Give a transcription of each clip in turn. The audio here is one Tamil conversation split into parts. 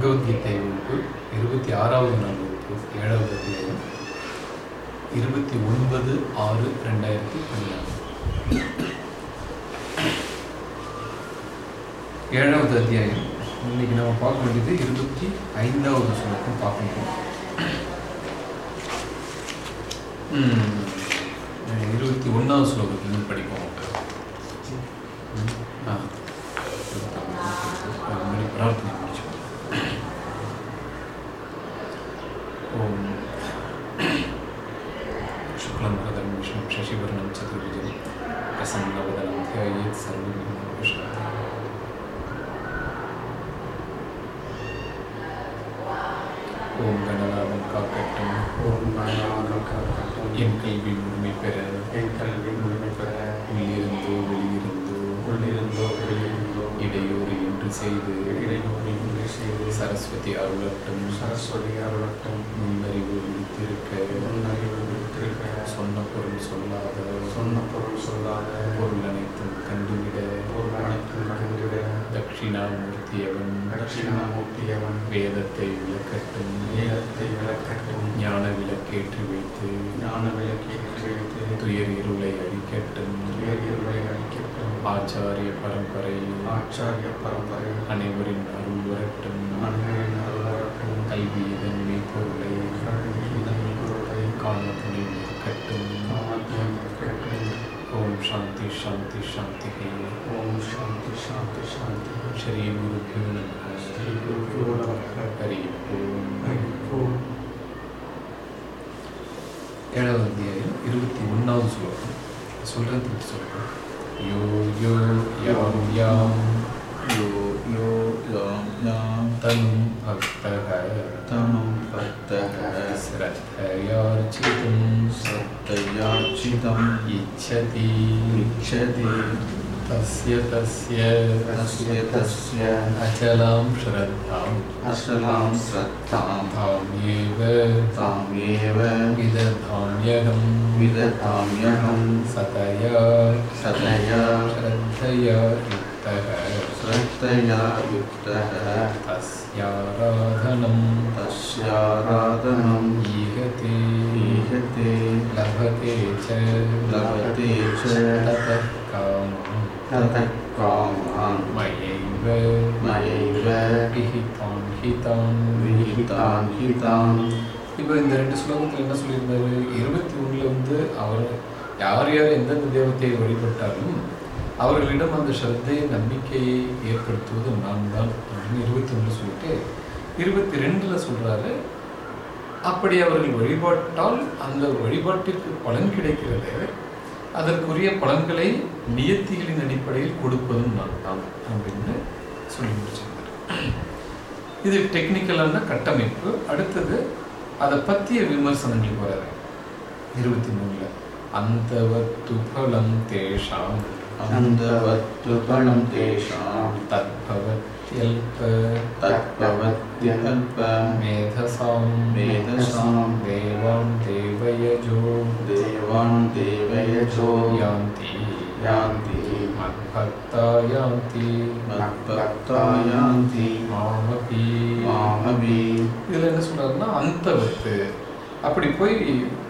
பகவத்கீதை வகுப்பு இருபத்தி ஆறாவது நாள் வகுப்பு ஏழாவது அத்தியாயம் இருபத்தி ஒன்பது ஆறு ரெண்டாயிரத்தி பதினாறு ஏழாவது அத்தியாயம். இன்னைக்கு நம்ம பார்க்க வேண்டியது இருபத்தி ஐந்தாவது ஸ்லோகம் பார்க்கணும் ம், இருபத்தி ஒன்றாவது ஸ்லோகத்துலேருந்து படிப்போம் என் கல்வி முழுமை பெற என் கல்வி முழுமை பெற உள்ளிருந்தோ வெளியிருந்தோ உள்ளிருந்தோ வெளியிருந்தோ இடையூறு என்று செய்து இடையூறு இன்றி செய்து சரஸ்வதி அருளட்டும் சரஸ்வதி அருளட்டும் முன்னறிவு விழித்திருக்க முன்னறிவு சொன்ன பொருள் சொல்லாத சொன்ன பொருள் சொல்லாத பொருள் அனைத்தும் கண்டுவிட. பொருள் அனைத்தும் கண்டிட தட்சிணாமூர்த்தியவன். தட்சிணாமூர்த்தியவன். வேதத்தை விளக்கட்டும். வேதத்தை விளக்கட்டும். ஞான விளக்கேற்றி வைத்து. ஞான விளக்கேற்றி வைத்து. துயர் இருளை அழிக்கட்டும். துயர்களை அழிக்கட்டும். ஆச்சாரிய பரம்பரையில். ஆச்சாரிய பரம்பரை. அனைவரின் அருள் வரட்டும். அன்னையின் அருளரட்டும் கல்வி இதன் மெய்ப்பொருளை கல்வி இதன் பொருளை காண துணை கட்டும் காமத்தியம் கேட்கும் ஓம் சாந்தி சாந்தி சாந்தி ஓம் சாந்தி சாந்தி சாந்தி ஸ்ரீ குருபியோ நமः ஸ்ரீ குருபியோ நமः ஹரி ஓம் ஹரி ஓம் ஏழாவது அத்தியாயம் இருபத்தி ஒன்றாவது ஸ்லோகம் சொல்கிறதுக்கு சொல்கிறோம் யோ யோ யாம் யாம் तम भक्तः तमं भक्तः श्रद्धयार्चितुं श्रद्धयार्चितम् इच्छति इच्छति तस्य तस्य तस्य तस्य अचलां श्रद्धाम् अचलां श्रद्धां धाम्येव तामेव विदधाम्यहं विदधाम्यहं सतया सतया श्रद्धया युक्तः श्रद्धया युक्तः तस्याराधनं तस्याराधनम् ईहते ईहते लभते च लभते च ततः कामं ततः कामान् मयैव मयैव विहितान् हितान् विहितान् हितान् இப்போ இந்த ரெண்டு ஸ்லோகத்தில் என்ன சொல்லியிருந்தாரு இருபத்தி ஒன்றில் வந்து அவர் யார் யார் எந்தெந்த தெய்வத்தை வழிபட்டாலும் அவர்களிடம் அந்த ஸ்ரத்தையை நம்பிக்கையை ஏற்படுத்துவது நான் தான் அப்படின்னு இருபத்தி ஒன்று சொல்லிட்டு இருபத்தி ரெண்டில் சொல்கிறாரு அப்படி அவர்கள் வழிபாட்டால் அந்த வழிபாட்டிற்கு பலன் கிடைக்கிறது. அதற்குரிய பலன்களை நியத்திகளின் அடிப்படையில் கொடுப்பதும் நான் தான் அப்படின்னு சொல்லி முடிச்சிருந்தார் இது டெக்னிக்கலான கட்டமைப்பு. அடுத்தது அதை பற்றிய விமர்சனங்களுக்கு வராது இருபத்தி மூணில் அந்த துபலம் தேஷாம் अन्धवत्तु फलं तेषां தத்பவத்யல்ப तद्भवत्यल्प மேதசாம் मेधसां தேவான் தேவயஜோ देवान् देवयजो யாந்தி यान्ति மத்பக்தா யாந்தி मद्भक्ता यान्ति மாமபி मामपि இதில் என்ன சொல்றாருன்னா அந்தவத்து அப்படி போய்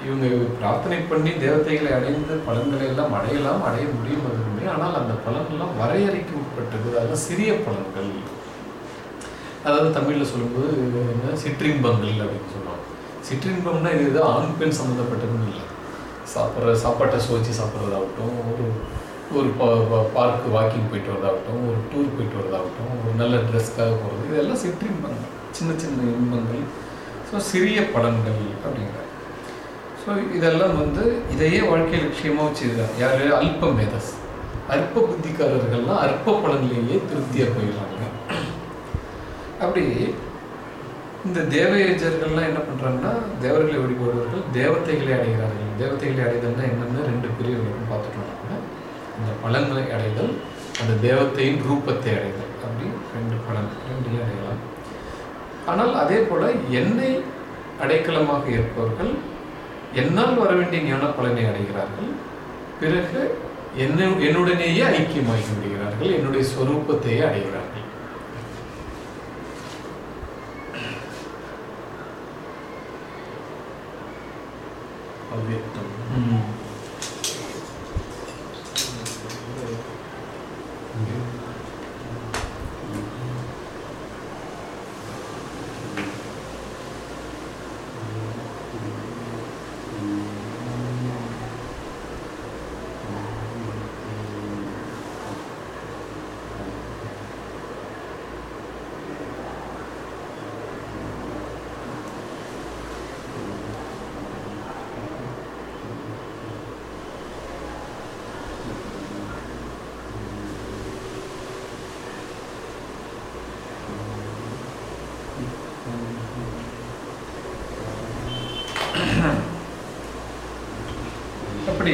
இவங்க பிரார்த்தனை பண்ணி தேவதைகளை அடைந்து பலன்களை எல்லாம் அடையலாம் அடைய முடியும் அது ஆனால் அந்த பலன்கள்லாம் வரையறைக்கப்பட்டது. அதெல்லாம் சிறிய பலன்கள். அதாவது தமிழில் சொல்லும்போது என்ன சிற்றின்பங்கள் அப்படின்னு சொல்லுவாங்க. சிற்றின்பம்னா இது ஏதோ ஆண் பெண் சம்மந்தப்பட்டதுன்னு இல்லை. சாப்பிட்ற சாப்பாட்டை சுவைச்சு சாப்பிட்றதாகட்டும் ஒரு ஒரு பார்க்கு வாக்கிங் போயிட்டு வரதாகட்டும் ஒரு டூர் போயிட்டு வரதாகட்டும் ஒரு நல்ல ட்ரெஸ்க்காக போகிறது இதெல்லாம் சிற்றின்பங்கள். சின்ன சின்ன இன்பங்கள். ஸோ சிறிய பலன்கள் அப்படிங்கிறார் ஸோ இதெல்லாம் வந்து இதையே வாழ்க்கை லட்சியமாக வச்சுருக்காங்க. யார்? அல்ப மேதஸ் அற்ப புத்திக்காரர்கள்லாம் அற்ப பலன்லேயே திருப்தியாக போயிடுறாங்க. அப்படி இந்த தேவயஜர்கள்லாம் என்ன பண்ணுறாங்கன்னா தேவர்களை வழிபடுவர்கள் தேவத்தைகளை அடைகிறார்கள். தேவத்தைகளை அடைதல்னா என்னென்னு ரெண்டு பிரிவுகளும் பார்த்துட்டோம் நம்ம. இந்த பலன்களை அடைதல் அந்த தேவத்தையின் ரூபத்தை அடைதல். அப்படி ரெண்டு பலன் ரெண்டையும் அடையலாம். ஆனால் அதே போல் என்னை அடைக்கலமாக இருப்பவர்கள் என்னால் வர வேண்டிய ஞான பலனை அடைகிறார்கள். பிறகு என்ன என்னுடனேயே ஐக்கியமாகி விடுகிறார்கள். என்னுடைய சொரூபத்தையே அடைகிறார்கள். அவ்வியக்தம்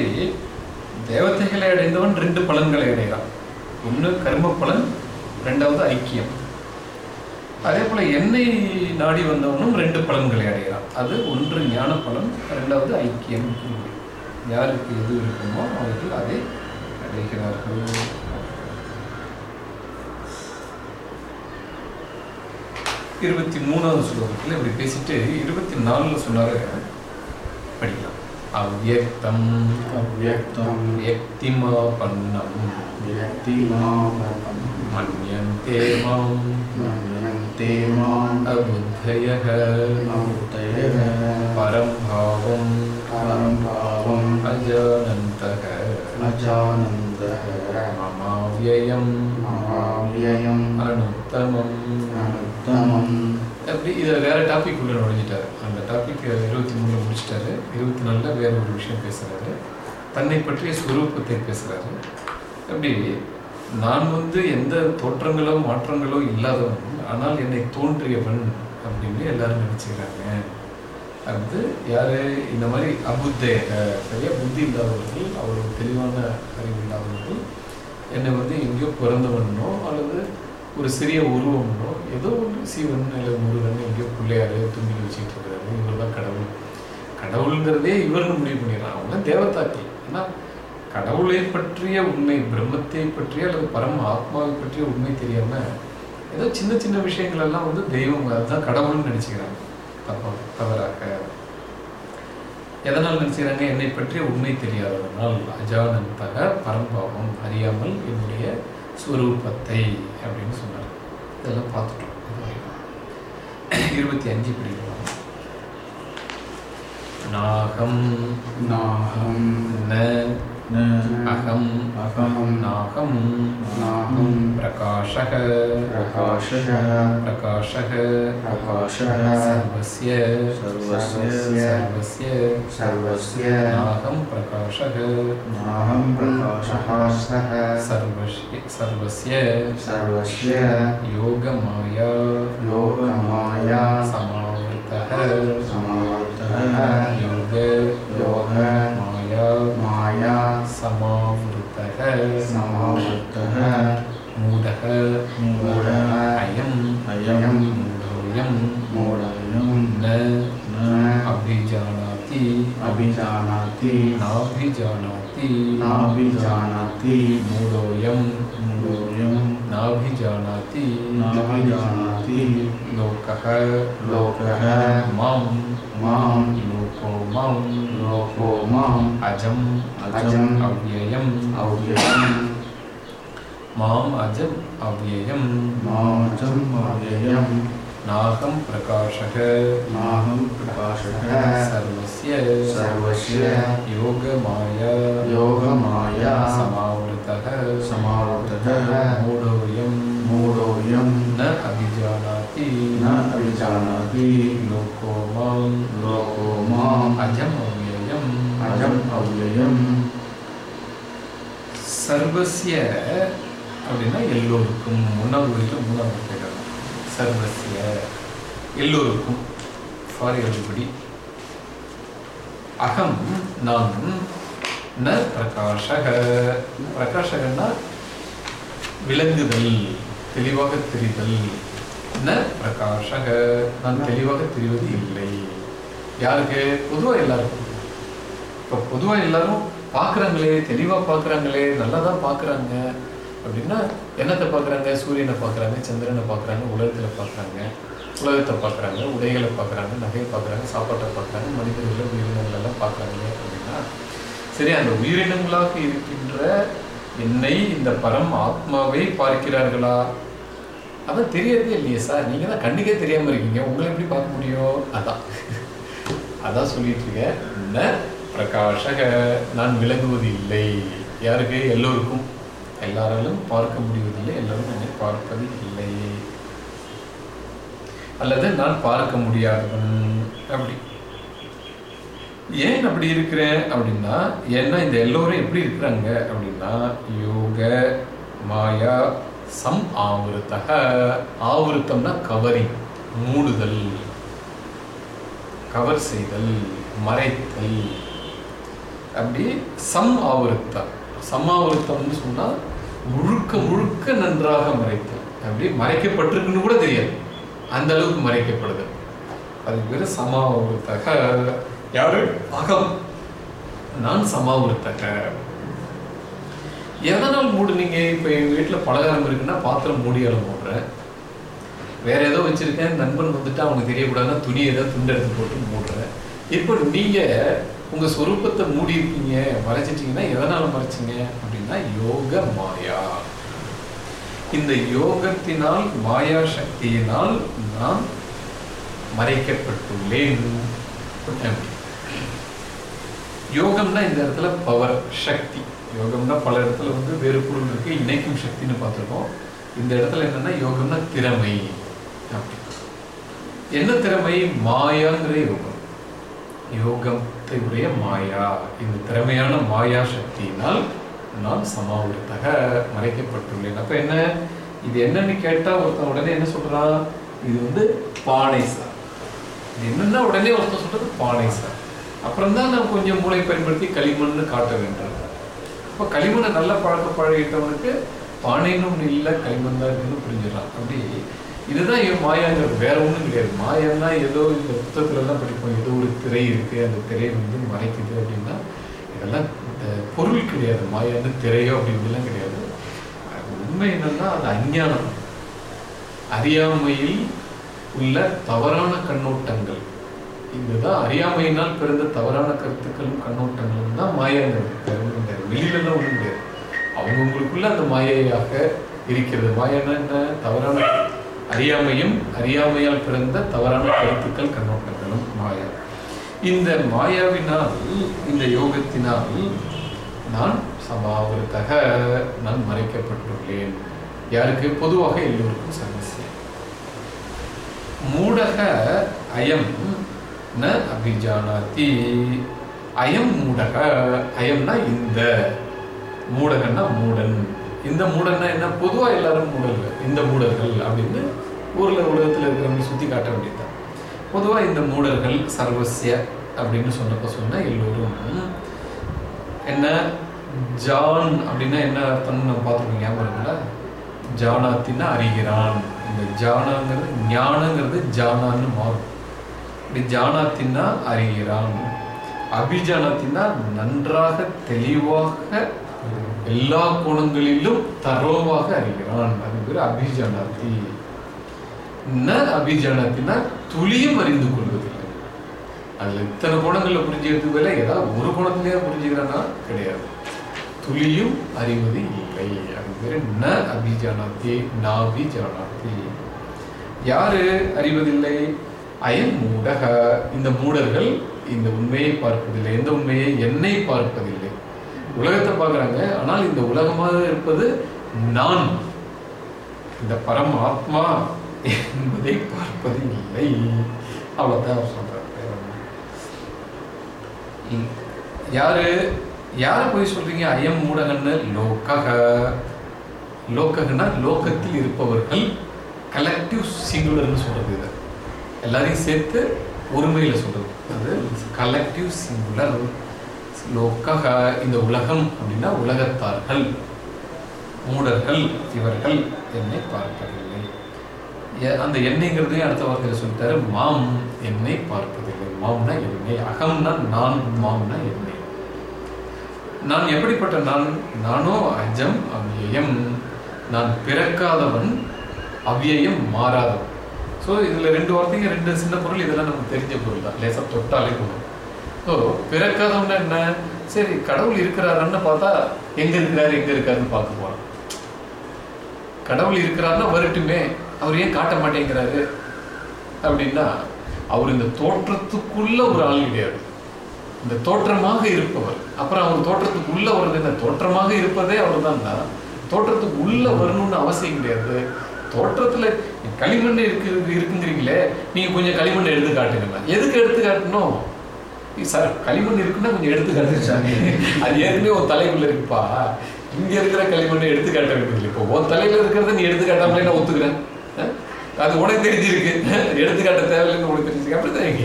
ம். அப்படி தேவதைகளை அடைந்தவன் ரெண்டு பலன்களை அடைகிறான். ஒன்று கர்ம பலன் ரெண்டாவது ஐக்கியம். அதே போல என்னை நாடி வந்தவனும் ரெண்டு பலன்களை அடைகிறான். அது ஒன்று ஞான பலன் ரெண்டாவது ஐக்கியம். யாருக்கு எது இருக்குமோ அவர்கள் அதை அடைகிறார்கள். இருபத்தி மூணாவது ஸ்லோகத்தில் இப்படி பேசிட்டு இருபத்தி நாலில் சொன்னாரு படிக்கலாம். அவ்வியக்தம் அவ்வியக்தம் வியக்திமாபன்னம் வியக்திமாபன்னம் மன்யந்தே மாம் மன்யந்தே மாம் அபுத்தயः அபுத்தயः பரம் பாவம் பரம் பாவம் அஜானந்தः அஜானந்தः மமாவ்யயம் மமாவ்யயம் அனுத்தமம் அனுத்தமம் எப்படி இதில் வேற டாபிக் உள்ள நுழைஞ்சிட்டாரு டாபிக் uh, இருபத்தி மூணில் முடிச்சிட்டாரு. இருபத்தி நாலில் வேற ஒரு விஷயம் பேசுகிறாரு தன்னை பற்றிய சுரூபத்தை பேசுகிறாரு அப்படி நான் வந்து எந்த தோற்றங்களோ மாற்றங்களோ இல்லாதவன் ஆனால் என்னை தோன்றியவன் அப்படின்னு எல்லாரும் நினச்சிக்கிறாங்க. அது யார்? இந்த மாதிரி அபுத்தே சரியா? புத்தி இல்லாதவர்கள் அவ்வளோ தெளிவான அறிவு இல்லாதவர்கள் என்னை வந்து எங்கேயோ பிறந்தவனோ அல்லது ஒரு சிறிய உருவம்னோ ஏதோ ஒரு சீவன் இல்லை முருகன் எங்கேயோ பிள்ளையாரு தும்பி வச்சுக்கிட்டு இருக்கிறாரு. இவர் தான் கடவுள். கடவுளுங்கிறதே இவர்கள் முடிவு பண்ணிடுறான் அவங்க தேவதாக்கள். ஆனால் கடவுளை பற்றிய உண்மை பிரம்மத்தை பற்றிய அல்லது பரம ஆத்மாவை பற்றிய உண்மை தெரியாம ஏதோ சின்ன சின்ன விஷயங்கள் எல்லாம் வந்து தெய்வம் அதுதான் கடவுள்னு நினைச்சுக்கிறாங்க. தப்பா தவறாக. எதனால் நினைச்சுக்கிறாங்க? என்னை பற்றிய உண்மை தெரியாததனால் அஜானந்தக பரம்பாவம் அறியாமல் என்னுடைய ஸ்வரூபத்தை அப்படின்னு சொன்னார். இதெல்லாம் பார்த்துட்டோம். இருபத்தி அஞ்சு படிக்கலாம். நாகம். நாகம் ந अहम् अहं नाहं प्रकाशः प्रकाशः प्रकाशः प्रकाशः सर्वस्य सर्वस्य सर्वस्य सर्वस्य प्रकाशः प्रकाशः सः सर्वस्य सर्वस्य सर्वस्य योगमाया योगमाया समावृतः समावृतः लोकः मम मम लोको मम लोको मम अजम अजम अव्ययम। अव्ययम। मम अजम अव्ययम। मम अजम अव्ययम। नाहं प्रकाशः। नाहं प्रकाशः। सर्वस्य। सर्वस्य। योगमाया। योगमाया। சர்வஸ்ய அப்படின்னா எல்லோருக்கும் ஒன்றாவது வரைக்கும் மூணாவது கேட்கலாம் சர்வஸ்ய எல்லோருக்கும். ஃபார் எவ்ரிபடி அகம் நான் ந பிரகாஷக. பிரகாஷகன்னா விளங்குதல் தெளிவாக தெரிதல். ந பிரகாஷக நான் தெளிவாக தெரிவது இல்லை. யாருக்கு? பொதுவாக எல்லாருக்கும். இப்போ பொதுவாக எல்லாரும் பார்க்குறாங்களே தெளிவாக பார்க்குறாங்களே நல்லா தான் பார்க்குறாங்க அப்படின்னா என்னத்தை பார்க்குறாங்க சூரியனை பார்க்குறாங்க சந்திரனை பார்க்குறாங்க உலகத்தில் பார்க்குறாங்க உலகத்தை பார்க்குறாங்க உடைகளை பார்க்குறாங்க நகையை பார்க்குறாங்க சாப்பாட்டை பார்க்குறாங்க மனிதர்களை உயிரினங்களெல்லாம் பார்க்குறாங்க அப்படின்னா சரி அந்த உயிரினங்களாக இருக்கின்ற என்னை இந்த பரம் ஆத்மாவை பார்க்கிறார்களா? அதான் தெரியறதே இல்லையே சார். நீங்கள் தான் கண்ணுக்கே தெரியாமல் இருக்கீங்க. உங்களை எப்படி பார்க்க முடியும்? அதான். அதான் சொல்லிட்டு இருக்கேன். பிரகாஷக நான் விளங்குவது இல்லை யாருக்கு? எல்லோருக்கும். எல்லாராலும் பார்க்க முடிவதில்லை. எல்லாரும் என்னை பார்ப்பது இல்லை அல்லது நான் பார்க்க முடியாதவன். அப்படி. ஏன் அப்படி இருக்கிறேன் அப்படின்னா ஏன்னா இந்த எல்லோரும் எப்படி இருக்கிறாங்க? அப்படின்னா யோக மாயா சம் ஆவருத்தக. ஆவருத்தம்னா கவரிங் மூடுதல். கவர் செய்தல் மறைத்தல். அப்படி சம் ஆவருத்தம் சமாவருத்தம்னு சொன்னா முழுக்க முழுக்க நன்றாக மறைத்தல். அப்படி மறைக்கப்பட்டிருக்குன்னு கூட தெரியாது. அந்த அளவுக்கு மறைக்கப்படுது அதுக்கு பேர் சமாவருத்தக யாரு? அகம். நான் சமாவருத்தக எதனால் மூடுனீங்க? இப்போ எங்கள் வீட்டில் பலகாரம் இருக்குன்னா பாத்திரம் மூடியால மூடுறேன். வேற ஏதோ வச்சிருக்கேன். நண்பன் வந்துட்டு அவனுக்கு தெரியக்கூடாதுன்னா துணி ஏதோ துண்டு எடுத்து போட்டு மூடுறேன். இப்போ நீங்க உங்க சொரூபத்தை மூடி இருக்கீங்க மறைச்சிட்டீங்கன்னா எதனால மறைச்சிங்க? அப்படின்னா யோக மாயா. இந்த யோகத்தினால் மாயா சக்தியினால் நான் மறைக்கப்பட்டுள்ளேன். யோகம்னா இந்த இடத்துல பவர் சக்தி. யோகம்னா பல இடத்துல வந்து வேறு பொருள் இருக்கு இணைக்கும் சக்தின்னு பார்த்துருக்கோம். இந்த இடத்துல என்னன்னா யோகம்னா திறமை. அப்படி. என்ன திறமை? மாயாங்கிற யோகம். யோகத்தை உடைய மாயா. இந்த திறமையான மாயா சக்தியினால் நான் சமாவிடத்தக மறைக்கப்பட்டுள்ளேன். அப்போ என்ன? இது என்னன்னு கேட்டால் ஒருத்தன் உடனே என்ன சொல்கிறான் இது வந்து பானை சார். இது என்னன்னா உடனே ஒருத்தன் சொல்கிறது பானை சார். அப்புறம் தான் நான் கொஞ்சம் மூளை பயன்படுத்தி களிமண்ணு காட்ட வேண்டும். இப்போ களிமண்ணை நல்லா பழக்க பழகிட்டவனுக்கு பானைன்னு ஒன்று இல்லை களிமண் தான் இருக்குன்னு புரிஞ்சிடலாம். அப்படி இதுதான் என் மாயாங்கிறது வேற ஒன்றும் கிடையாது. மாயான்னா ஏதோ இந்த புத்தகத்துலலாம் படிப்போம். ஏதோ ஒரு திரை இருக்கு. அந்த திரை வந்து மறைக்குது அப்படின்னா இதெல்லாம் இந்த பொருள் கிடையாது. மாயான்னு திரையோ அப்படின்லாம் கிடையாது. உண்மை என்னன்னா அது அஞ்ஞானம். அறியாமையில் உள்ள தவறான கண்ணோட்டங்கள். இதுதான் அறியாமையினால் பிறந்த தவறான கருத்துக்களும் கண்ணோட்டங்களும் தான் மாயாங்கிறது. கிடையாது. வெளியிலலாம் ஒன்றும் கிடையாது. அவங்கவுங்களுக்குள்ள அந்த மாயையாக இருக்கிறது. மாயன்னா என்ன? தவறான அறியாமையும் அறியாமையால் பிறந்த தவறான கருத்துக்கள் கண்ணோட்டங்களும் மாயா. இந்த மாயாவினால் இந்த யோகத்தினால் நான் சமாவிருத்தக நான் மறைக்கப்பட்டுள்ளேன். யாருக்கு? பொதுவாக எல்லோருக்கும் சமஸ்யம் மூடக அயம் ந அபிஜானாதி. அயம் மூடக அயம்னா இந்த. மூடகன்னா மூடன். இந்த மூடன்னா என்ன? பொதுவா எல்லாரும் மூடல்கள். இந்த மூடர்கள் அப்படின்னு ஊர்ல உலகத்துல இருக்கிறவங்க சுத்தி காட்ட வேண்டியதுதான். பொதுவா இந்த மூடர்கள் சர்வசிய அப்படின்னு சொன்னப்ப சொன்னால் எல்லோரும் என்ன? ஜான் அப்படின்னா என்ன அர்த்தம்னு நம்ம பார்த்துருக்கோம் ஞாபகம் இருக்குல்ல? ஜானாத்தின்னா அறிகிறான். இந்த ஜானாங்கிறது ஞானங்கிறது ஜானான்னு மாறும். இப்படி ஜானாத்தின்னா அறிகிறான். அபிஜானத்தின்னா நன்றாக தெளிவாக எல்லா கோணங்களிலும் தரோவாக அறிகிறான். அது பேர் அபிஜானாத்தி. ந அபிஜானத்தினா துளியும் அறிந்து கொள்வதில்லை. அதில் இத்தனை கோணங்களில் புரிஞ்சுக்கிறது போல ஏதாவது ஒரு கோணத்திலேயே புரிஞ்சுக்கிறான்னா கிடையாது. துளியும் அறிவது இல்லை. அது பேர் ந அபிஜானாத்தி நாபிஜானாத்தி. யாரு அறிவதில்லை? அயன் மூடக. இந்த மூடர்கள் இந்த உண்மையை பார்ப்பதில்லை. எந்த உண்மையை என்னை பார்ப்பதில்லை. உலகத்தை பார்க்குறாங்க. ஆனால் இந்த உலகமாக இருப்பது நான். இந்த பரம் ஆத்மா என்பதை பார்ப்பது இல்லை. அவ்வளோதான் அவர் சொல்றார். யாரு? யாரை போய் சொல்றீங்க? ஐயம் மூடகன்னு லோக்கக. லோக்ககன்னா லோகத்தில் இருப்பவர்கள். கலெக்டிவ் சிங்குலர்னு சொல்றது இது. எல்லாரையும் சேர்த்து ஒருமையில் சொல்றது. அது கலெக்டிவ் சிங்குலர் லோக்கக இந்த உலகம் அப்படின்னா உலகத்தார்கள் மூடர்கள் இவர்கள் என்னை பார்ப்பதில்லை. எ- அந்த எண்ணெய்ங்கிறதே அடுத்த வார்த்தையில் சொல்லிட்டாரு மாம் என்னை பார்ப்பதில்லை. மாம்னா என்னை அகம்னா நான் மாம்னா என்னை. நான் எப்படிப்பட்ட நான்? நானோ அஜம் அவ்வியம் நான் பிறக்காதவன் அவ்வியம் மாறாதவன். ஸோ இதில் ரெண்டு வார்த்தைங்க ரெண்டு சின்ன பொருள் இதெல்லாம் நமக்கு தெரிஞ்ச பொருள் தான். லேசாக தொட்டாலே போதும். ஸோ பிறக்காதவன என்ன? சரி கடவுள் இருக்கிறாருன்னு பார்த்தா எங்கே இருக்கிறாரு எங்கே இருக்காருன்னு பார்க்க போகிறோம் கடவுள் இருக்கிறாருன்னா வரட்டுமே அவர் ஏன் காட்ட மாட்டேங்கிறாரு? அப்படின்னா அவர் இந்த தோற்றத்துக்குள்ள ஒரு ஆள் கிடையாது. இந்த தோற்றமாக இருப்பவர். அப்புறம் அவர் தோற்றத்துக்கு உள்ள வருது இந்த தோற்றமாக இருப்பதே அவர் தான் தோற்றத்துக்கு உள்ள வரணும்னு அவசியம் கிடையாது. தோற்றத்துல களிமண் இருக்கு இருக்குங்கிறீங்களே நீங்க கொஞ்சம் களிமண் எடுத்து காட்டுங்க. எதுக்கு எடுத்து காட்டணும்? சார் களிமண் இருக்குன்னா கொஞ்சம் எடுத்து காட்டுச்சாங்க அது ஏற்கனவே ஒரு தலைக்குள்ள இருக்குப்பா. இங்க இருக்கிற களிமண்ணை எடுத்து காட்ட வேண்டியது இப்போ உன் தலையில இருக்கிறத நீ எடுத்து காட்டாமலே நான் ஒத்துக்கிறேன்? அது உனக்கு தெரிஞ்சிருக்கு. எடுத்து காட்ட தேவையில்லைன்னு உனக்கு தெரிஞ்சிருக்கு. அப்படிதான் இங்க.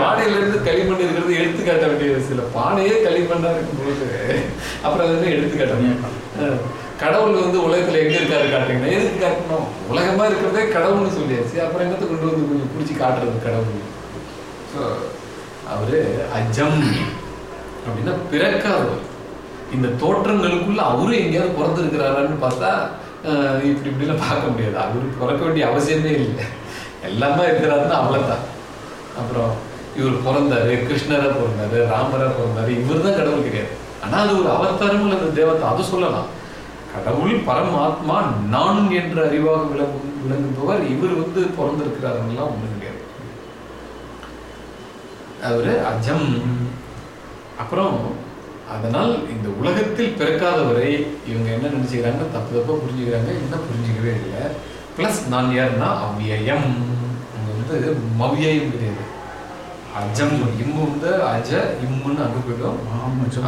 பானையில இருந்து களிமண் இருக்கிறது எடுத்து காட்ட வேண்டியது சில பானையே களிமண்ணா இருக்கும் பொழுது. அப்புறம் அதை எடுத்து காட்டணும். கடவுள் வந்து உலகத்துல எங்க இருக்காரு காட்டுறீங்கன்னா எதுக்கு காட்டணும்? உலகமா இருக்கிறதே கடவுள்னு சொல்லியாச்சு. அப்புறம் என்னத்தை கொண்டு வந்து கொஞ்சம் பிடிச்சி காட்டுறது கடவுள்? ஸோ அவரு அஜம் அப்படின்னா பிறக்காதவர். இந்த தோற்றங்களுக்குள்ள அவரும் எங்கேயாவது பிறந்திருக்கிறாரான்னு பார்த்தா இப்படி இப்படிலாம் பார்க்க முடியாது. அவரு பிறக்க வேண்டிய அவசியமே இல்லை. எல்லாமே இருக்கிறாருன்னா அவ்வளோதான் அப்புறம் இவர் பிறந்தாரு கிருஷ்ணராக பிறந்தாரு ராமராக பிறந்தாரு. இவர் தான் கடவுள் கிடையாது. ஆனா அது ஒரு அவதாரம் அந்த தேவத்தை அது சொல்லலாம். கடவுள் பரமாத்மா நான் என்ற அறிவாக விளங்கு விளங்குபவர் இவர் வந்து பிறந்திருக்கிறாருலாம் ஒண்ணு அவரு அஜம். அப்புறம் அதனால் இந்த உலகத்தில் பிறக்காதவரை இவங்க என்ன நினைச்சுக்கிறாங்க தப்பு தப்பா புரிஞ்சுக்கிறாங்க என்ன புரிஞ்சுக்கவே இல்லை. ப்ளஸ் நான் யாருன்னா அவ்வியம் வந்து மவ்வியம் கிடையாது. அஜம் இம்மு வந்து அஜ இம்முன்னு அங்க போயிடும்.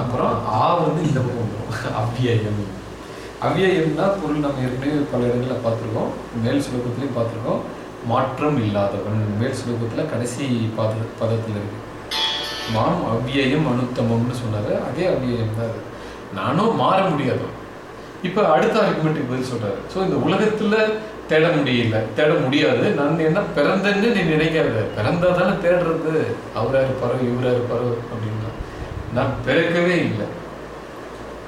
அப்புறம் ஆ வந்து இந்த பக்கம் வந்துடும் அவ்வியம் அவ்வியம்னா பொருள் நம்ம ஏற்கனவே பல இடங்களில் பார்த்துருக்கோம். மேல் சுலோகத்துலேயும் பார்த்துருக்கோம். மாற்றம் இல்லாதவன். மேல் சுலோகத்தில் கடைசி பத பதத்தில் இருக்கு. மாம் அவ்வியம் அனுத்தமம்னு சொன்னார். அதே அவ்வியம் தான் அது. நானும் மாற முடியாது. இப்போ அடுத்த ஆர்குமெண்ட்டுக்கு பதில் சொல்றாரு. ஸோ இந்த உலகத்துல தேட முடியல. தேட முடியாது. நான் என்ன பிறந்தேன்னு நீ நினைக்காத. பிறந்தா தானே தேடுறது. அவராக இருப்பாரோ இவராக இருப்பாரோ அப்படின்னா. நான் பிறக்கவே இல்லை.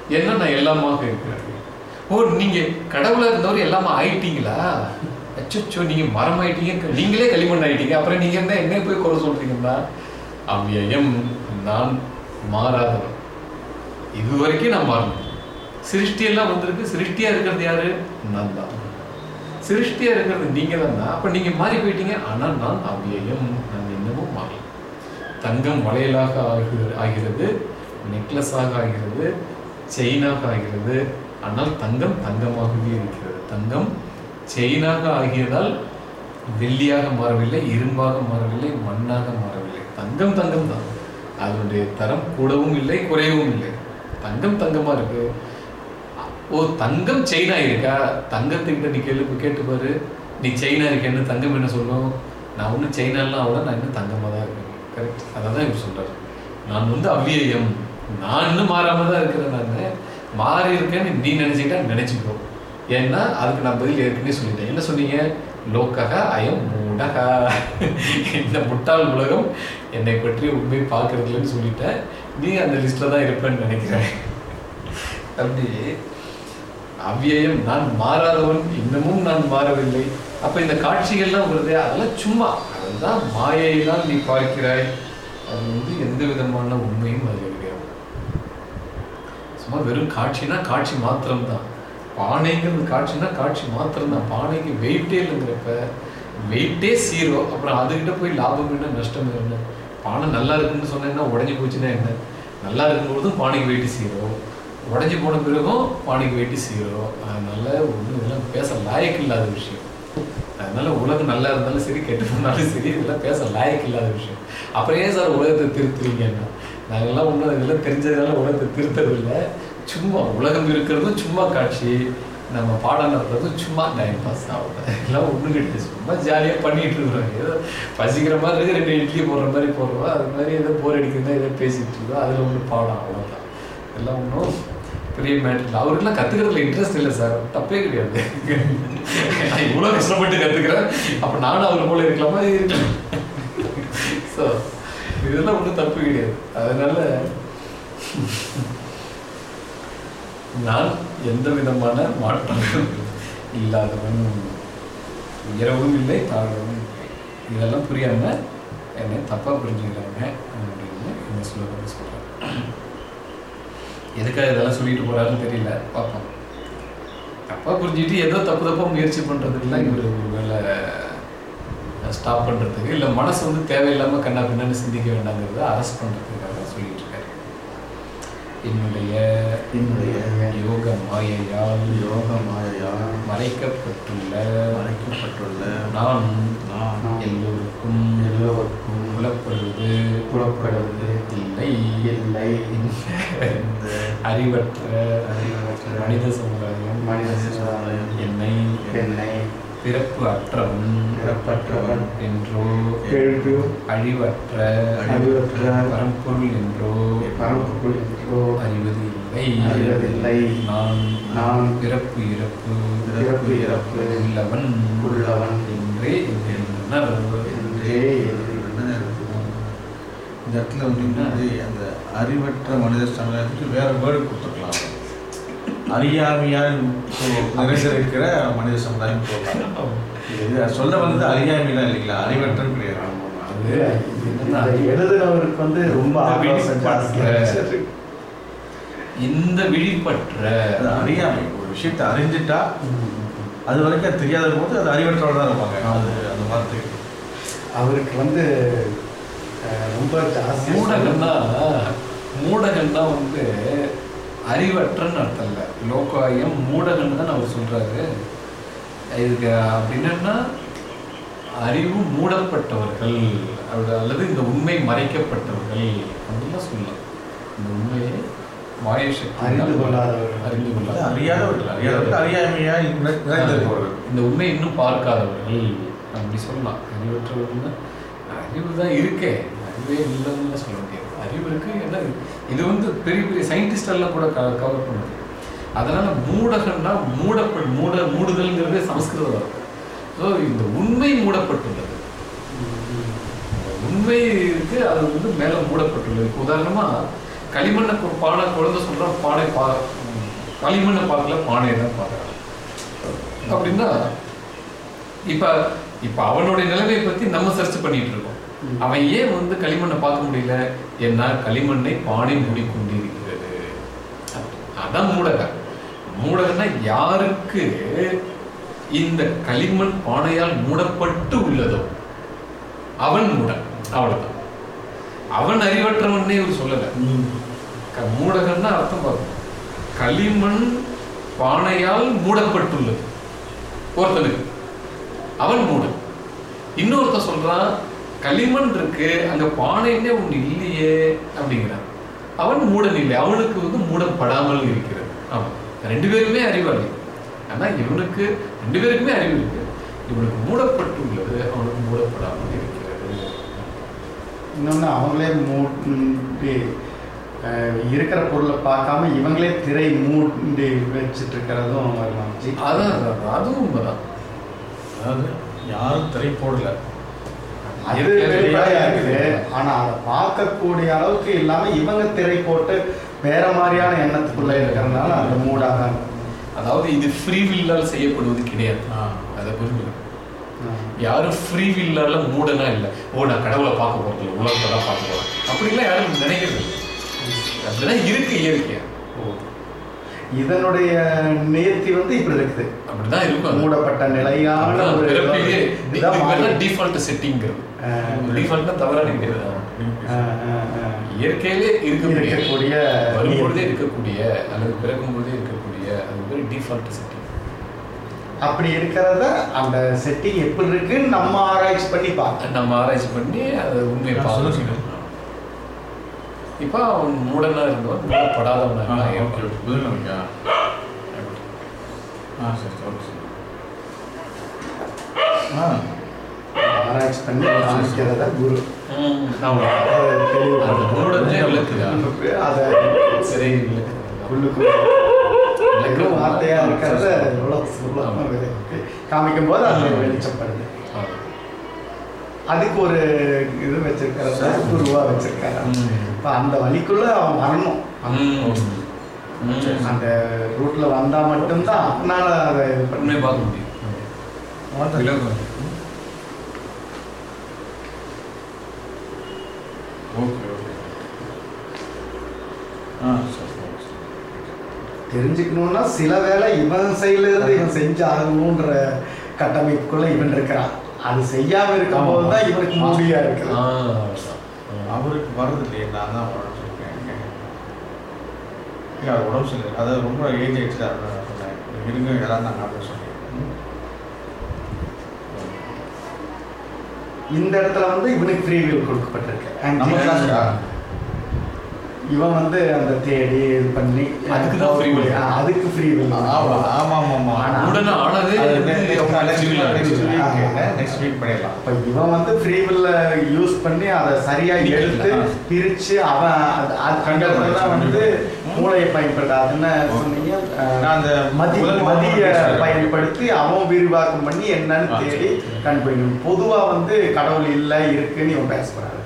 என்ன நான் எல்லாமாக இருக்கிறேன்? ஓ நீங்க கடவுளா இருந்தவர் எல்லாமே ஆயிட்டீங்களா? அச்சோ நீங்க மரம் ஆயிட்டீங்க நீங்களே களிமண் ஆயிட்டீங்க. அப்புறம் நீங்க என்ன என்ன போய் குறை சொல்றீங்கன்னா? அவ்வியம் நான் மாறாதவன் இது வரைக்கும் நான் மாறணும். சிருஷ்டி எல்லாம் வந்திருக்கு. சிருஷ்டியா இருக்கிறது யாரு? நான் தான். சிருஷ்டியா இருக்கிறது நீங்க தான். அப்ப நீங்க மாறி போயிட்டீங்க. ஆனால் நான் அவ்வியம் நான் இன்னமும் மாறல தங்கம் வளையலாக ஆகிறது ஆகிறது நெக்லஸாக ஆகிறது செயினாக ஆகிறது. ஆனால் தங்கம் தங்கமாகவே இருக்கிறது. தங்கம் செயினாக ஆகியதால் வெள்ளியாக மாறவில்லை இரும்பாக மாறவில்லை மண்ணாக மாறவில்லை. தங்கம் தங்கம் தான். அதனுடைய தரம் கூடவும் இல்லை குறையவும் இல்லை. தங்கம் தங்கமாக இருக்கு. ஓ தங்கம் செயினா இருக்கா தங்கத்துக்கிட்ட நீ கேள்வி கேட்டு பாரு. நீ செயினா இருக்கேன்னு தங்கம் என்ன சொல்லும்? நான் ஒன்றும் செயினாலாம் ஆகல நான் இன்னும் தங்கமாக தான் இருக்கேன். கரெக்ட் அதை தான் இவர் சொல்கிறார் நான் வந்து அவ்வியம் நான் இன்னும் மாறாமல் தான் இருக்கிறேன் நான். மாறி இருக்கேன்னு நீ நினச்சிக்கிட்டா நினச்சிக்கோ. ஏன்னா அதுக்கு நான் பதில் ஏற்கனவே சொல்லிட்டேன். என்ன சொன்னீங்க? லோக்கக அயம் மூடக. இந்த முட்டாள் உலகம் என்னை பற்றி உண்மை பார்க்கறதுலன்னு சொல்லிட்டேன். நீ அந்த லிஸ்ட்ல தான் இருப்பேன்னு நினைக்கிறேன். அப்படி அவ்வியம் நான் மாறாதவன் இன்னமும் நான் மாறவில்லை. அப்ப இந்த காட்சிகள்லாம் வருது அதெல்லாம் சும்மா. அதுதான் மாயையெல்லாம் நீ பார்க்கிறாய். அது வந்து எந்த விதமான உண்மையும் அது கிடையாது சும்மா வெறும் காட்சினா காட்சி மாத்திரம்தான். பானைங்கிறது காட்சினா காட்சி மாத்திரம்தான். பானைக்கு வெயிட்டே இல்லைங்கிறப்ப வெயிட்டே சீரோ அப்புறம் அதுகிட்ட போய் லாபம் என்ன நஷ்டம் என்ன? பானை நல்லா இருக்குன்னு சொன்னேன்னா உடஞ்சி போச்சுன்னா என்ன? நல்லா இருக்கும்போதும் பானைக்கு வெயிட்டு சீரோ உடஞ்சி போன பிறகும் பானைக்கு வெயிட்டு சீரோ அதனால ஒன்றும் இதெல்லாம் பேச லாயக்கு இல்லாத விஷயம். அதனால உலகம் நல்லா இருந்தாலும் சரி கெட்டு போனாலும் சரி இதெல்லாம் பேச லாயக்கு இல்லாத விஷயம். அப்புறம் ஏன் சார் உலகத்தை திருத்துறீங்கன்னா? நாங்கள்லாம் ஒன்றும் இதெல்லாம் தெரிஞ்சதுனால உலகத்தை திருத்தது சும்மா உலகம் இருக்கிறதும் சும்மா காட்சி நம்ம பாடம் நடத்துறதும் சும்மா டைம் பாஸ் ஆகுது எல்லாம் ஒன்றும் கிடையாது. சும்மா ஜாலியாக பண்ணிகிட்டு இருக்கிறோம். ஏதோ பசிக்கிற மாதிரி இருக்குது ரெண்டு இட்லி போடுற மாதிரி போடுறோம். அது மாதிரி ஏதோ போர் அடிக்கிறதா ஏதோ பேசிகிட்டு இருக்கோம் அதில் ஒன்று பாடம் அவ்வளோதான் எல்லாம் ஒன்றும் பெரிய மேட்டர் இல்லை. அவருக்குலாம் கற்றுக்கிறதுல இன்ட்ரெஸ்ட் இல்லை சார். தப்பே கிடையாது. நான் இவ்வளோ கஷ்டப்பட்டு கற்றுக்கிறேன் அப்போ நானும் அவர் போல இருக்கலாமா இருக்கலாம் ஸோ இதெல்லாம் ஒன்றும் தப்பு கிடையாது. அதனால் நான் எந்த விதமான மாற்றமும் இல்லாதவன். உயரவும் இல்லை தாழ்வும் இல்லை. இதெல்லாம் புரியாம என்னை தப்பா புரிஞ்சுக்கிறாங்க அப்படின்னு என்ன ஸ்லோகம் சொல்கிறேன் எதுக்காக இதெல்லாம் சொல்லிட்டு போறாருன்னு தெரியல பார்ப்போம். தப்பா புரிஞ்சுட்டு ஏதோ தப்பு தப்பா முயற்சி பண்றதுக்குலாம் இவர் ஒரு வேலை ஸ்டாப் பண்றதுக்கு இல்லை மனசு வந்து தேவையில்லாம கண்ணா பின்னான்னு சிந்திக்க வேண்டாங்கிறத அரெஸ்ட் பண்றதுக்காக என்னுடைய என்னுடைய யோக மாயையால் யோக மாயையால் மறைக்கப்பட்டுள்ள மறைக்கப்பட்டுள்ள நான் நான் எல்லோருக்கும் எல்லோருக்கும் புலப்படுவது புலப்படுவது இல்லை. இல்லை. இந்த அறிவற்ற அறிவற்ற மனித சமுதாயம் மனித சமுதாயம் என்னை என்னை பிறப்பு அற்றவன் பிறப்பற்றவன் என்றோ எழுப்பு அழிவற்ற அறிவற்ற பரம்பொருள் என்றோ பரம்பொருள் என்றோ அறிவது இல்லை அறிவதில்லை. நான் நான் பிறப்பு இறப்பு பிறப்பு இறப்பு உள்ளவன் உள்ளவன் என்றே என்கின்றனர் என்றே. இந்த இடத்துல வந்து அந்த அறிவற்ற மனித சமுதாயத்துக்கு வேற வேர்டு கொடுத்துருக்கலாம் அறியாமையால் நிறைந்திருக்கிற மனித சமுதாயம் போகலாம் இது சொல்ல வந்தது அறியாமைலாம் இல்லைங்களா? அறிவற்றம் கிடையாது. எழுதுனவருக்கு வந்து ரொம்ப இந்த விழிப்பற்ற அறியாமை. ஒரு விஷயத்தை அறிஞ்சிட்டா அது வரைக்கும் தெரியாத போது அது அறிவற்றோட தான் இருப்பாங்க. அது அந்த வார்த்தைக்கு அவருக்கு வந்து ரொம்ப ஜாஸ்தி மூடகம்னா மூடகம்னா வந்து அறிவற்றன்னு அர்த்தம் இல்லை லோகாயம் மூடகம்னு தான் அவர் சொல்றாரு. இதுக்கு அப்படின்னா அறிவு மூடப்பட்டவர்கள் அப்படி அல்லது இந்த உண்மை மறைக்கப்பட்டவர்கள் அப்படின்லாம் சொல்லலாம் இந்த உண்மையை மாய சக்தி அறிந்து கொள்ளாதவர்கள். அறிந்து கொள்ளாத அறியாதவர்கள். அறியாதவர்கள் அறியாமையாய் நிறை- நிறைந்திருப்பவர்கள் இந்த உண்மை இன்னும் பார்க்காதவர்கள் அப்படி சொல்லலாம். அறிவற்றவர்கள் அறிவு தான் இருக்கே. அறிவே இல்லைன்னு சொல்ல முடியாது அறிவு இருக்கு? என்ன இது வந்து பெரிய பெரிய சயின்டிஸ்டெல்லாம் கூட கூட கவர் பண்ணுது. அதனால் மூடகன்னா மூடப்பட் மூட மூடுதல்ங்கிறதே சமஸ்கிருத வார்த்தை. ஸோ இந்த உண்மை மூடப்பட்டுள்ளது. உண்மை இருக்கு அது வந்து மேலே மூடப்பட்டுள்ளது. இப்போ களிமண்ணை பானை குழந்தை சொல்கிற பானை பா களிமண்ணை பார்க்கல பானையை தான் பார்க்கறான். அப்படின்னா இப்போ இப்போ அவனுடைய நிலைமையை பற்றி நம்ம சர்ச் பண்ணிட்டு இருக்கோம். அவன் ஏன் வந்து களிமண்ணை பார்க்க முடியல? ஏன்னா களிமண்ணை பானை மூடிக்கொண்டிருக்கிறது. அதான் மூடகம். மூடகம்னா யாருக்கு இந்த களிமண் பானையால் மூடப்பட்டு உள்ளதோ? அவன் மூடன். அவ்வளவுதான். அவன் அறிவற்றவன்னே இவர் சொல்லல. க- மூடகம்னா அர்த்தம் பார்க்கணும் களிமண் பானையால் மூடப்பட்டுள்ளது. ஒருத்தனுக்கு. அவன் மூடன். இன்னொருத்தன் சொல்றான் களிமண் இருக்கு அங்க பானைன்னே ஒண்ணு இல்லையே அப்படிங்கிறான் அவன் மூடன் இல்லை அவனுக்கு வந்து மூடப்படாமல் இருக்கிறது. ஆமா ரெண்டு பேருமே அறிவாளி ஆனா இவனுக்கு ரெண்டு பேருக்குமே அறிவு இருக்கு. இவனுக்கு மூடப்பட்டுள்ளது அவனுக்கு மூடப்படாமல் இருக்கிறது. இன்னொன்று அவங்களே மூடி அஹ், இருக்கிற பொருளை பார்க்காம இவங்களே திரை மூடி வச்சுட்டு இருக்கிறதும் வரலாம் அதான், அதுவும் உண்மைதான். அதாவது யாரும் திரை போடல. அது வெளிப்படையா இருக்குது ஆனா அதை பார்க்கக்கூடிய அளவுக்கு இல்லாம இவங்க திரை போட்டு வேற மாதிரியான எண்ணத்துக்குள்ள இருக்கிறதுனால அந்த மூடாக. அதாவது இது ஃப்ரீ வில்லால் செய்யப்படுவது கிடையாது. அதை புரிஞ்சுக்கணும் யாரும் ஃப்ரீ வில்லால மூடனா இல்லை. ஓ நான் கடவுளை பார்க்க போறது உலகத்தை தான் பார்க்க போறேன். அப்படிலாம் யாரும் நினைக்கிறது அப்படிதான் இருக்கு இயற்கையா. இதனுடைய நேர்த்தி வந்து இப்படி இருக்குது. அப்படிதான் இருக்கும். மூடப்பட்ட நிலையான ஒரு டிஃபால்ட் செட்டிங்கிறது டிஃபால்ட்னா ஆஹ். ஆஹ் இயற்கையிலே இருக்கக்கூடிய இருக்கக்கூடிய வரும்பொழுதே இருக்கக்கூடிய அல்லது பிறக்கும் பொழுதே இருக்கக்கூடிய அது ஒரு டிஃபால்ட் செட்டிங் அப்படி இருக்கிறத அந்த செட்டிங் எப்படி இருக்குன்னு நம்ம ஆராய்ச்சி பண்ணி பார்க்கணும். நம்ம ஆராய்ச்சி பண்ணி அதை உண்மையை நான் சொல்ல பார்க்கணும். இப்போ அவன் மூடனா இருந்தவன் மூடப்படாதவனா ஆ இருந்தான். ஓகே ஓகே புது நம்பிக்கை. ஆ சரி ஓகே சரி. ஆ. ஆராய்ச்சி பண்ணி காமிக்கிறத குரு. அதை சரி? உள்ளுக்கு விளக்குறது வெறும் வார்த்தையா இருக்கிறத விளக்கி. காமிக்கும் போது அது வெளிச்சப்படுது ஆ. அதுக்கு ஒரு இது வச்சிருக்கிறத குருவா வச்சிருக்காரு. இப்ப அந்த வழிக்குள்ள அவன் வரணும். அந்த ரூட்ல வந்தா மட்டும்தான் அதனால அதை இது பண்ணி உண்மையை பார்க்க முடியும். விலங்கு. Okay okay. ஆ சரி சரி. தெரிஞ்சுக்கணும்னா சில வேளை இவன் சைடுல இருந்து இவன் செஞ்சு ஆகணுன்ற கட்டமைப்புக்குள்ள இவன் இருக்கிறான். அது செய்யாம இருக்கும்போது தான் இவனுக்கு மூடியா இருக்கு. அவருக்கு வரது இல்லையே நான் தான் வரணும்னு சொல்லியிருக்கேன் இல்லை அவர் உடம்பு சரியில்லை. அதாவது ரொம்ப ஏஜ் ஆயிடுச்சு அப்படின்னு நான் சொன்னேன். இருங்க யாராவது நாங்கள் அப்படின்னு சொன்னேன் இந்த இடத்துல வந்து இவனுக்கு ஃப்ரீ வில் கொடுக்கப்பட்டிருக்கு. நம்ம Anxiety. இவன் வந்து அந்த தேடி இது பண்ணி அதுக்கு தான் will. ஆ, அதுக்கு ஃப்ரீ வில் ஆமா ஆமா ஆமா உடனே ஆனதே. நெக்ஸ்ட் வீக் பண்ணிடலாம் அப்ப இவன் வந்து ஃப்ரீ வில்ல யூஸ் பண்ணி அதை சரியா. எடுத்து. பிரிச்சு அவன் அது- அது- அந்த இடத்துல தான் வந்து மூளையை பயன்படுத்த அது என்ன சொன்னீங்க நான் அந்த மதிய பேசுறேன். பயன்படுத்தி அவன் விரிவாக்கம் பண்ணி என்னன்னு தேடி. கண்டுபிடிக்கணும் பொதுவா வந்து கடவுள் இல்ல இருக்குன்னு இவன் ஆ.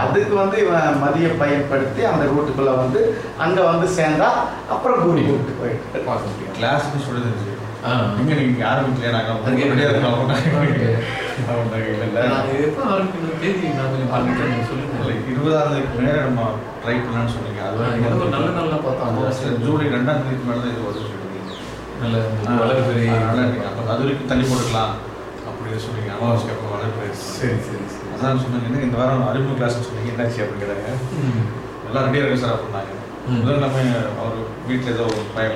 அதுக்கு வந்து இவன் மதிய பயன்படுத்தி அந்த ரூட்டுக்குள்ள வந்து அங்க வந்து சேர்ந்தா அப்புறம் கூடி கூட்டு போயிட்டு. பார்க்க முடியும் கிளாஸ்னு சொல்லி தெரிஞ்சு ஆ. எங்க நீங்க இல்லை, இருபதாம் தேதிக்கு மேல நம்ம ட்ரை பண்ணலாம்னு சொன்னீங்க. அது நல்ல நாளா பார்த்தா அது அமாவாசை. வந்து ஜூலை ரெண்டாம் தேதிக்கு மேல தான் இது வருது நல்ல வளர்பிறை நல்லா இருக்கு. அப்போ அது வரைக்கும் தள்ளி போட்டுக்கலாம். அப்படின்னு சொன்னீங்க. அமாவாசைக்கு அப்புறம் வளர்பிறை சரி சரி சரி. அதான் சொன்னீங்க இந்த வாரம் அறிமுக கிளாஸ் சொன்னீங்க என்னாச்சு அப்படிங்கிறாங்க ம். எல்லாம் ரெடியாக இருக்கு சார் அப்படின்னாங்க. முதல்ல நம்ம அவர் வீட்டில் ஏதோ ஒரு பய